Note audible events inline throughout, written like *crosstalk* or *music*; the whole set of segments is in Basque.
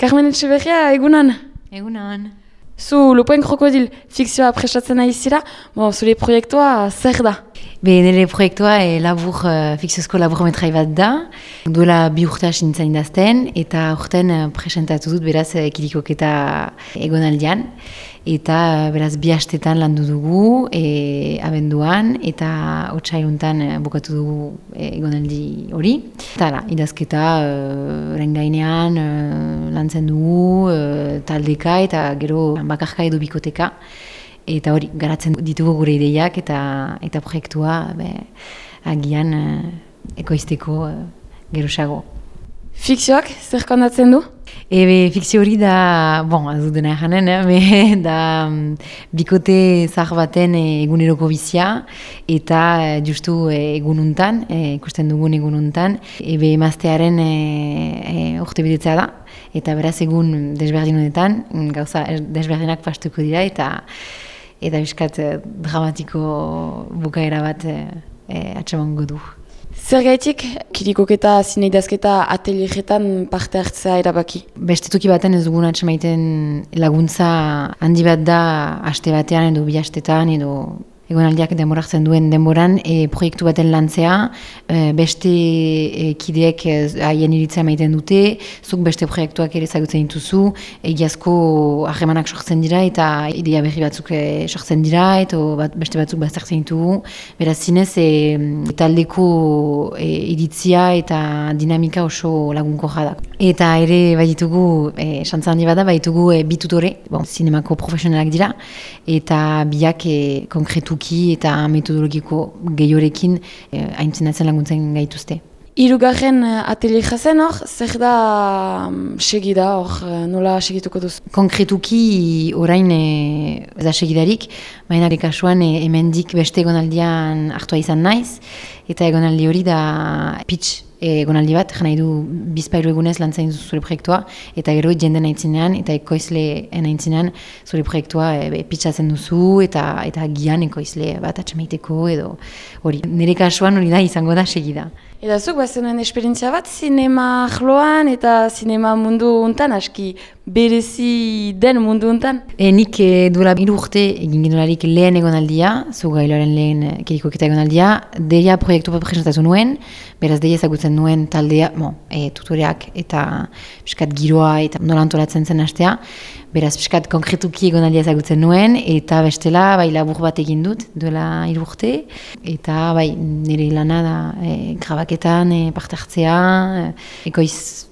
Carmen Etxeberria, egunan. Egunan. Zu Lupoen Krokodil fikzioa prestatzen nahi zira, bo, zure proiektua zer da? Be, nire proiektua e, labur, uh, fikziozko laburmetrai bat da. Duela bi urte hasi nintzen idazten, eta urten uh, presentatu dut beraz ekirikok eta egonaldian. Eta beraz bi hastetan landu dugu e, abenduan, eta hontxaiuntan uh, bukatu dugu e, egonaldi hori. Eta la, idazketa uh, rengainean uh, lantzen dugu uh, taldeka eta gero bakarka edo bikoteka eta hori garatzen ditugu gure ideiak eta eta proiektua be, agian uh, ekoizteko uh, gerosago. Fikzioak zer kondatzen du? Ebe, fikzio hori da, bon, ez dut janen, eh? *laughs* da um, bikote zahar baten eguneroko bizia, eta justu egununtan, ikusten dugun egununtan, ebe emaztearen e, e, urte bidetzea da, eta beraz egun desberdinunetan, gauza desberdinak pastuko dira, eta eta biskat eh, dramatiko bukaera bat e, atxamango du. Zer gaitik, kirikok eta zineidazketa atelieretan parte hartzea erabaki? Bestetuki baten ez dugun atxamaiten laguntza handi bat da aste batean edo bi astetan edo egonaldiak demoratzen duen denboran e, proiektu baten lantzea, e, beste e, kideek e, haien iritzea maiten dute, zuk beste proiektuak ere zagutzen dituzu, egiazko harremanak sortzen dira eta idea berri batzuk e, sortzen dira eta bat, beste batzuk baztertzen ditugu. Beraz zinez, e, taldeko e, iritzia eta dinamika oso lagunko jadak. Eta ere baitugu, e, xantza handi bada, baitugu e, bitutore, bon, zinemako profesionalak dira, eta biak e, konkretu eta metodologiko gehiorekin eh, haintzinatzen laguntzen gaituzte. Irugarren uh, atelier jazen hor, zer da um, segida hor, uh, nola segituko duz? Konkretuki orain eh, ez da segidarik, baina kasuan eh, hemendik beste egonaldian hartua izan naiz, eta egonaldi hori da pitch egonaldi bat, jena du bizpairu egunez lan zain zure proiektua, eta gero jende naitzinean, eta ekoizle naitzinean zure proiektua e, pitzatzen duzu, eta eta gian ekoizle bat atxamaiteko, edo hori. Nire kasuan hori da izango da segida. Eta zuk bazenuen esperientzia bat, sinema jloan eta sinema mundu untan, aski berezi den mundu untan? E, nik e, duela biru urte egin genolarik lehen egonaldia, zu gailoaren lehen e, kirikoketa egonaldia, deia proiektu bat presentatu nuen, beraz deia ezagutzen nuen taldea, mo, e, tutoreak eta piskat giroa eta nola antolatzen zen astea, beraz piskat konkretuki egonaldia ezagutzen nuen, eta bestela bai labur bat egin dut duela hiru urte, eta bai nire lana da e, grabaketan e, parte hartzea, e,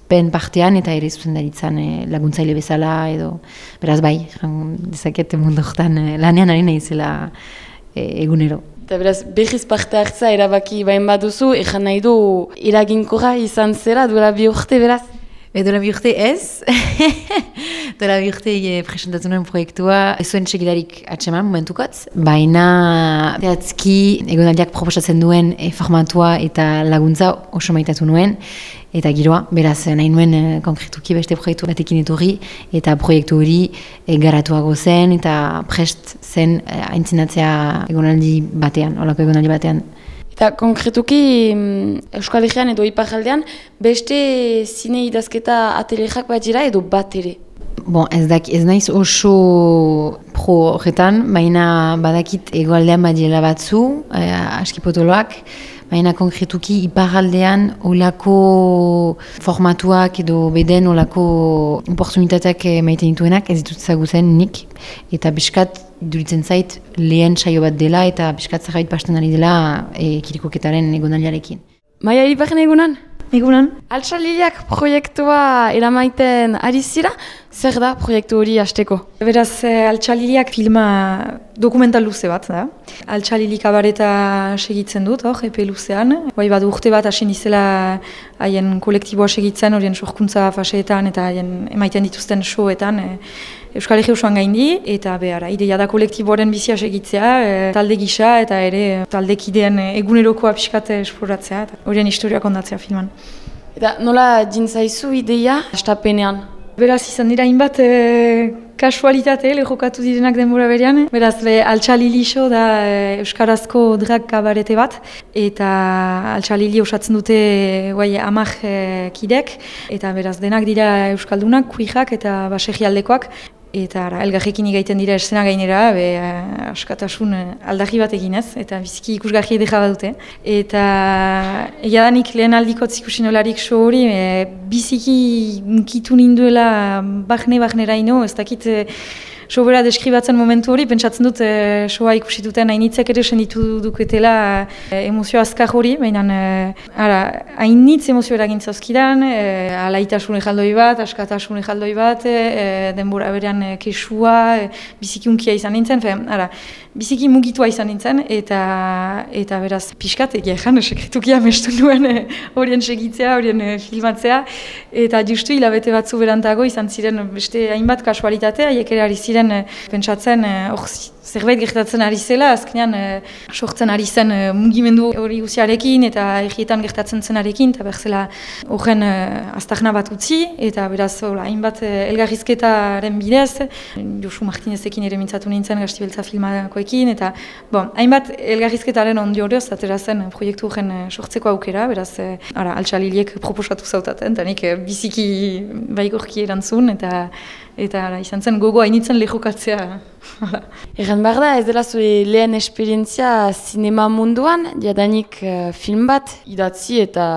ekoizpen partean eta ere zuzendaritzan e, laguntzaile bezala edo beraz bai, dezaket mundu horretan e, lanean ari nahizela e, egunero. Eta beraz, behiz parte hartza erabaki bain baduzu, ezan nahi du iraginkora izan zera duela bi urte beraz? E, duela bi urte ez. *laughs* duela bi urte e, presentatu nuen proiektua ez zuen txegidarik atseman momentukotz. Baina teatzki egonaldiak proposatzen duen e, formatua eta laguntza oso maitatu nuen. Eta giroa, beraz, nahi nuen eh, konkretuki beste proiektu batekin etorri, eta proiektu hori eh, garatuago zen, eta prest zen eh, aintzinatzea egonaldi batean, olako egonaldi batean. Eta konkretuki mm, Euskal Herrian edo Iparaldean, beste zine idazketa atelierak bat dira edo bat ere? Bon, ez, dak, ez naiz oso pro horretan, baina badakit egoaldean badiela batzu, eh, askipotoloak, baina konkretuki iparaldean olako formatuak edo beden olako oportunitateak maiten dituenak ez ditut zagutzen nik eta biskat duritzen zait lehen saio bat dela eta biskat zahait pasten ari dela e, kirikoketaren egonaliarekin. Maia iparen egunan? Egunan. Altsaliliak proiektua eramaiten ari zira, zer da proiektu hori hasteko? Beraz, eh, Altsaliliak filma dokumental luze bat da. Altxalilik abareta segitzen dut, hor, epe luzean. Bai bat urte bat hasi nizela haien kolektiboa segitzen, horien sorkuntza faseetan eta haien emaiten dituzten showetan. E, Euskal Herri osoan gaindi, eta behar, ideia da kolektiboaren bizia segitzea, e, talde gisa eta ere taldekideen egunerokoa pixkat esploratzea, horien historiak ondatzea filman. Eta nola dintzaizu ideia estapenean? Beraz izan dira inbat e, kasualitate lehokatu direnak denbora berean. Beraz, be, altxalili da e, Euskarazko drag kabarete bat, eta altxalili osatzen dute guai, amak e, kidek, eta beraz, denak dira Euskaldunak, kuijak eta basegialdekoak, Eta ara, elgarrekin igaiten dira esena gainera, be, uh, askatasun uh, aldarri bat eginez, eta biziki ikusgarri edera badute. Eta egia danik lehen aldiko tzikusin olarik so hori, biziki unkitu ninduela bahne-bahnera ino, ez dakit... Uh, sobera deskribatzen momentu hori, pentsatzen dut e, soa ikusi duten hainitzek ere senditu duketela e, emozio azkar hori, baina e, hainitz emozio eragin zauzkidan, e, alaitasun ejaldoi bat, askatasun ejaldoi bat, e, denbora berean e, kesua, e, biziki unkia izan nintzen, fe, ara, biziki mugitua izan nintzen, eta eta beraz pixkat, egia ezan, sekretukia mestu nuen horien segitzea, horien filmatzea, eta justu hilabete batzu berantago izan ziren beste hainbat kasualitatea, haiek ere ari ziren ziren eh, pentsatzen eh, hor zerbait gertatzen ari zela, azkenean e, sortzen ari zen mugimendu hori guziarekin eta egietan gertatzen zenarekin, eta berzela horren aztagna bat utzi, eta beraz hainbat elgarrizketaren bidez, Josu Martinezekin ere mintzatu nintzen gaztibeltza filmakoekin, eta bon, hainbat elgarrizketaren ondio horioz, atera zen proiektu horren sortzeko aukera, beraz ara, altxaliliek proposatu zautaten, eta nik biziki baigorki erantzun, eta eta ara, izan zen gogo hainitzen lehokatzea. *laughs* Egan behar da, ez dela zure lehen esperientzia sinema munduan, jadanik uh, film bat idatzi eta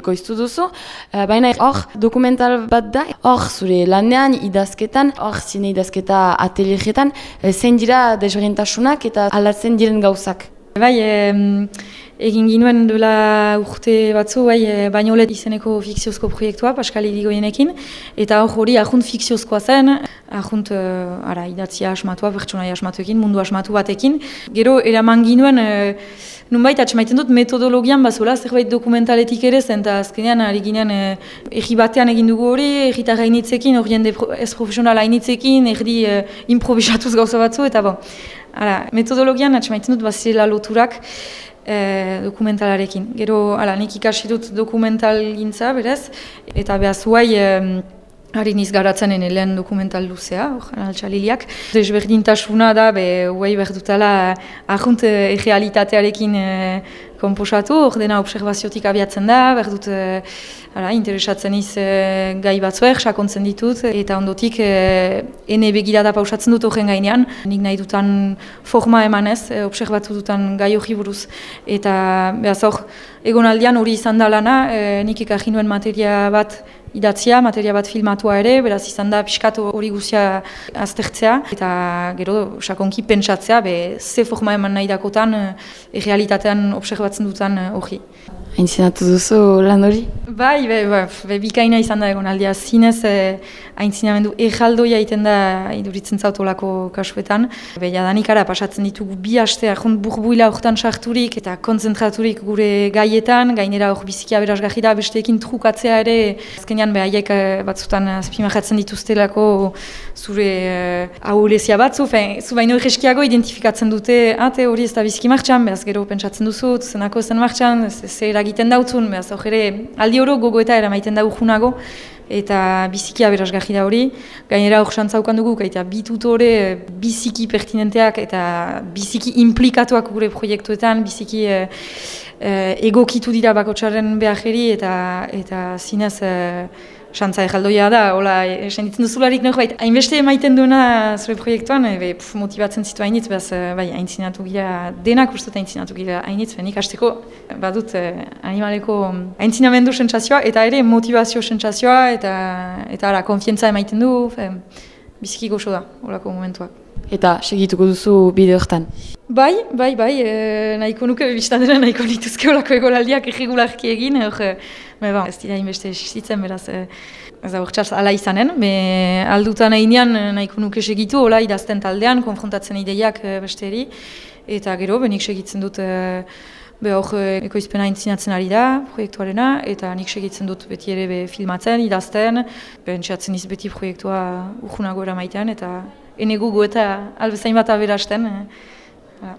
ekoiztu duzu, uh, baina hor dokumental bat da, hor zure lanean idazketan, hor zine idazketa ateliegetan, uh, zein dira desberdintasunak eta alatzen diren gauzak. Bai, egin ginuen duela urte batzu, bai, e, bainolet izeneko fikziozko proiektua, Pascal Irigoienekin, eta hor hori ahunt fikziozkoa zen, ahunt uh, ara, idatzia asmatua, bertsonai asmatuekin, mundu asmatu batekin. Gero, eraman ginuen, uh, nunbait, atxamaiten dut metodologian bazola, zerbait dokumentaletik ere zen, eta azkenean, ari ginen, uh, batean egin dugu hori, egita gainitzekin, hori jende ez profesionala hainitzekin, erdi uh, improvisatuz gauza batzu, eta bon. Ara, metodologian, atxamaiten dut, bazela loturak, e, dokumentalarekin. Gero, ala, nik ikasi dut dokumental gintza, berez, eta behaz huai, e, Harin izgaratzen lehen dokumental luzea, altxaliliak. Desberdintasuna da, be, huai berdutala ahunt egealitatearekin e, komposatu, hor dena observaziotik abiatzen da, berdut e, ara, interesatzen iz e, gai batzuek, sakontzen ditut, eta ondotik e, ene begirada pausatzen dut horren gainean. Nik nahi dutan forma emanez, e, observatu dutan gai hori buruz. Eta behaz hor, egonaldian hori izan da lana, e, nik ekaji nuen materia bat idatzia, materia bat filmatua ere, beraz izan da piskatu hori guzia aztertzea, eta gero sakonki pentsatzea, be, ze forma eman nahi dakotan, e, realitatean observatzen dutan e, hori. Aintzinatu duzu lan hori? Bai, bai, bai, bai, bikaina izan da egon aldia. Zinez, e, aintzinamendu ejaldoia iten da iduritzen zautolako kasuetan. Be, jadanikara pasatzen ditugu bi haste, ahont burbuila horretan sarturik eta konzentraturik gure gaietan, gainera hor bizikia berazgarri da besteekin trukatzea ere, azkenean behaiek eh, batzutan azpimahatzen dituztelako zure uh, ahulezia batzu, fein, zu baino egeskiago identifikatzen dute, ate hori ez da biziki martxan, behaz gero pentsatzen duzu, zenako zen martxan, zer eragiten dautzun, behaz hor aldi oro gogo eta eramaiten da junago, eta bizikia berazgarri da hori. Gainera hor xantzaukan dugu, eta bi tutore biziki pertinenteak eta biziki implikatuak gure proiektuetan, biziki e, egokitu dira bakotxaren behajeri eta, eta zinez... E, Xantza ejaldoia da, hola, esan ditzen duzularik norbait, hainbeste emaiten duena zure proiektuan, e, pf, motibatzen zitu hainitz, behaz, bai, haintzinatu gira, denak uste haintzinatu gira hainitz, benik hasteko, badut, eh, animaleko haintzinamendu sentsazioa, eta ere motivazio sentsazioa, eta, eta ara, konfientza emaiten du, fe, biziki goxo da, holako momentuak. Eta segituko duzu bide horretan? Bai, bai, bai, e, nahiko nuke biztan dena nahiko lituzke olako egolaldiak egigularki egin, e, me ba, ez dira inbeste esitzen, beraz, e, ez da urtsaz ala izanen, me aldutan einean nahiko nuke segitu, hola idazten taldean, konfrontatzen ideiak e, besteri, eta gero, benik segitzen dut, e, be hor ekoizpena intzinatzen ari da, proiektuarena, eta nik segitzen dut beti ere be, filmatzen, idazten, bentsatzen iz beti proiektua urgunago eramaitean, eta ene gugu eta albezain bat aberasten. Eh.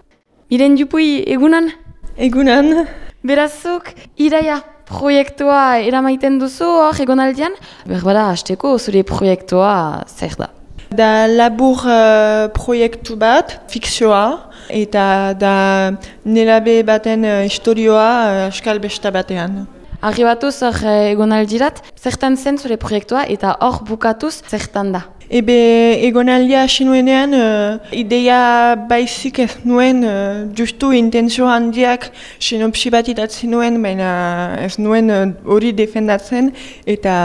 Miren jupui, egunan? Egunan. Berazuk, iraia proiektua eramaiten duzu hor egonaldian? Berbara, hasteko zure proiektua zer da? Da labur uh, proiektu bat, fikzioa, eta da nelabe baten uh, historioa uh, askal besta batean. Arribatuz hor egon aldirat, zertan zen zure proiektua eta hor bukatuz zertan da? Ebe egonaldia hasi nuenean, uh, ideia baizik ez nuen, uh, justu intenzio handiak sinopsi bat idatzi nuen, baina ez nuen hori defendatzen, eta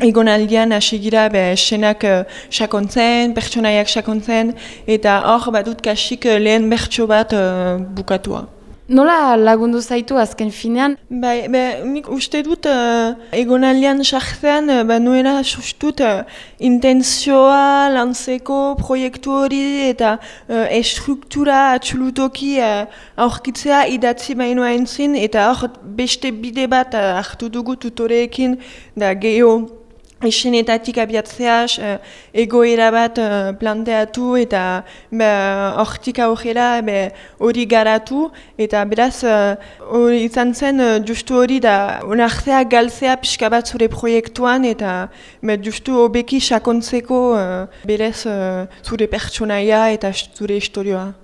um, egonaldian hasi gira be, senak uh, sakontzen, pertsonaiak sakontzen, eta hor badut kasik lehen bertso bat uh, bukatua. Nola lagundu zaitu azken finean? Bai, be, nik uste dut uh, egonaldian sartzen, uh, ba nuela sustut uh, intenzioa lantzeko proiektu hori eta uh, estruktura atxulutoki uh, aurkitzea idatzi bainoa entzin eta hor beste bide bat uh, hartu dugu tutoreekin da geho esenetatik abiatzea, uh, egoera bat uh, planteatu eta hortik aurrera hori garatu eta beraz hori uh, izan zen justu hori da onartzea galtzea pixka bat zure proiektuan eta be, justu hobeki sakontzeko berez zure pertsonaia eta zure historioa.